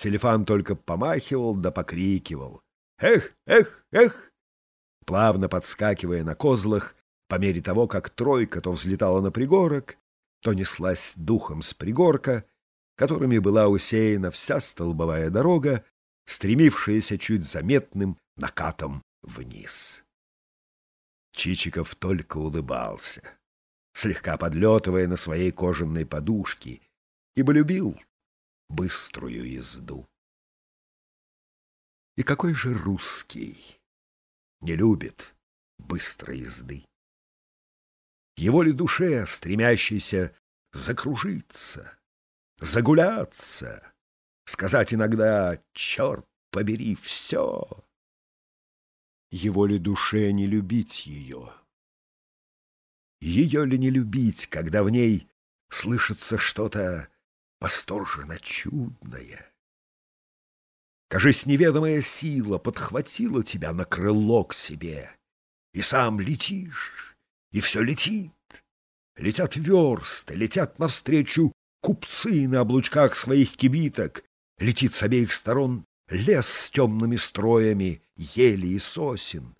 Селифан только помахивал да покрикивал. «Эх, эх, эх!» Плавно подскакивая на козлах, по мере того, как тройка то взлетала на пригорок, то неслась духом с пригорка, которыми была усеяна вся столбовая дорога, стремившаяся чуть заметным накатом вниз. Чичиков только улыбался, слегка подлетывая на своей кожаной подушке, ибо любил быструю езду. И какой же русский не любит быстрой езды? Его ли душе, стремящейся закружиться, загуляться, сказать иногда «черт побери все», его ли душе не любить ее? Ее ли не любить, когда в ней слышится что-то восторженно чудное? Кажись, неведомая сила подхватила тебя на крыло к себе, и сам летишь, и все летит. Летят версты, летят навстречу купцы на облучках своих кибиток, летит с обеих сторон лес с темными строями, ели и сосен,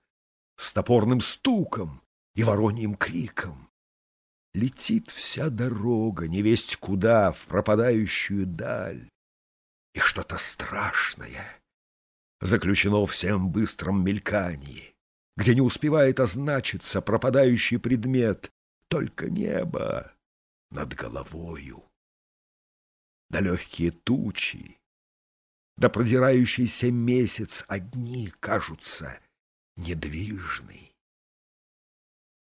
с топорным стуком и вороньим криком. Летит вся дорога, невесть куда, в пропадающую даль. И что-то страшное заключено всем быстром мелькании, где не успевает означиться пропадающий предмет, только небо над головою. Да легкие тучи, да продирающийся месяц одни кажутся недвижны.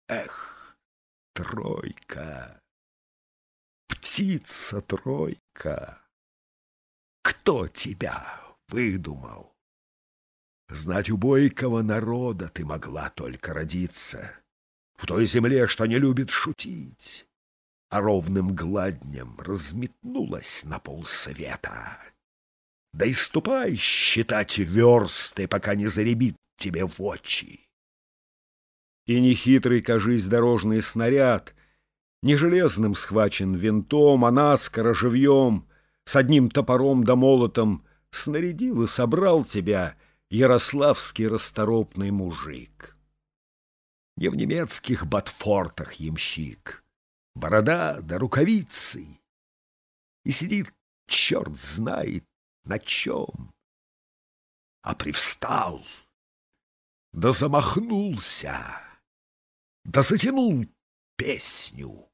Эх, тройка, птица-тройка, кто тебя выдумал? Знать у бойкого народа ты могла только родиться, в той земле, что не любит шутить, а ровным гладнем разметнулась на полсвета. Да и ступай считать версты, пока не заребит тебе в очи. И нехитрый, кажись, дорожный снаряд, Не железным схвачен винтом, а наскоро живьем, С одним топором да молотом. Снарядил и собрал тебя Ярославский расторопный мужик. Не в немецких ботфортах ямщик, Борода да рукавицы, И сидит, черт знает, на чем? А привстал, да замахнулся, да затянул песню.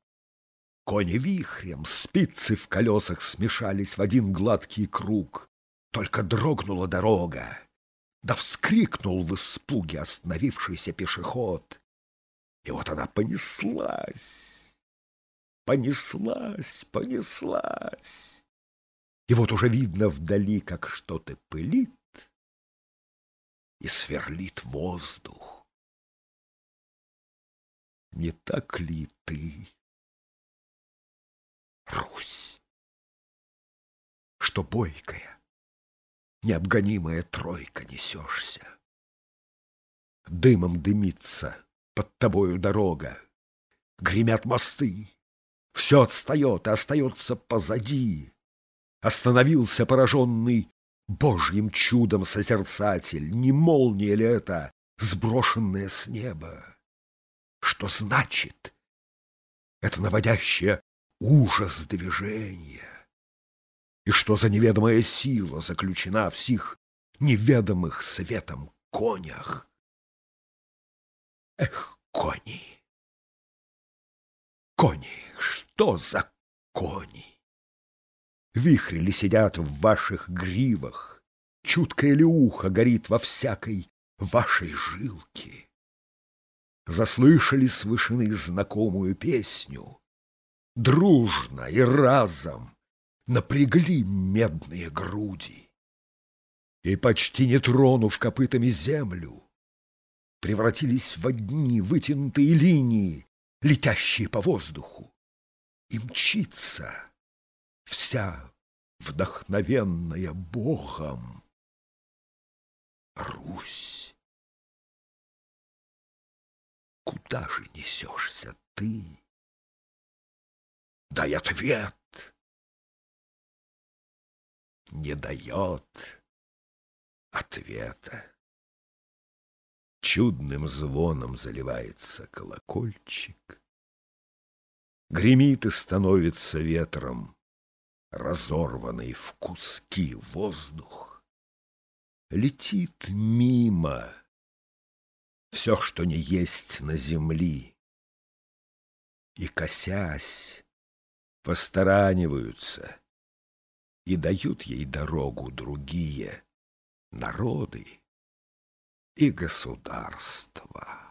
Кони вихрем, спицы в колесах смешались в один гладкий круг. Только дрогнула дорога, да вскрикнул в испуге остановившийся пешеход. И вот она понеслась, понеслась, понеслась. И вот уже видно вдали, как что-то пылит и сверлит воздух. Не так ли ты, Русь, что бойкая, необгонимая тройка несешься? Дымом дымится под тобою дорога, гремят мосты, все отстает и остается позади. Остановился пораженный Божьим чудом созерцатель. Не молния ли это, сброшенная с неба? Что значит это наводящее ужас движение? И что за неведомая сила заключена в сих неведомых светом конях? Эх, кони! Кони! Что за кони? Вихри ли сидят в ваших гривах? Чуткое ли ухо горит во всякой вашей жилке? Заслышали с вышины знакомую песню? Дружно и разом напрягли медные груди. И почти не тронув копытами землю, превратились в одни вытянутые линии, летящие по воздуху. И мчится вся вдохновенная Богом Русь. Куда же несешься ты? Дай ответ. не дает ответа. Чудным звоном заливается колокольчик, Гремит и становится ветром Разорванный в куски воздух. Летит мимо все, что не есть на земли, И, косясь, постараниваются И дают ей дорогу другие народы и государства.